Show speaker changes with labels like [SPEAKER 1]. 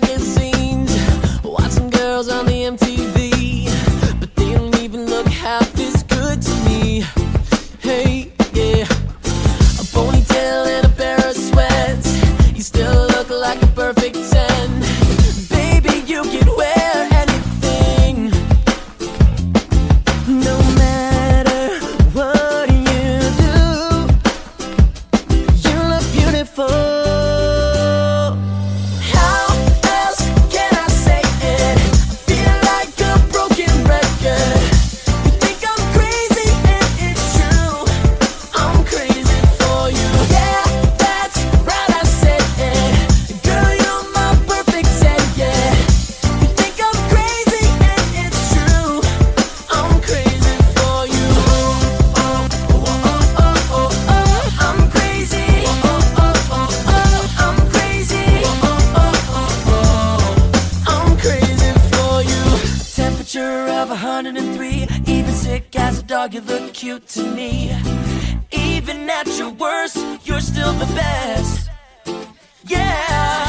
[SPEAKER 1] magazines, watching girls on the MTV, but they don't even look half as good to me. Hey, yeah, a ponytail and a pair of sweats, you still look like a perfect ten. Temperature of 103. Even sick as a dog, you look cute to me. Even at your worst, you're still the best. Yeah.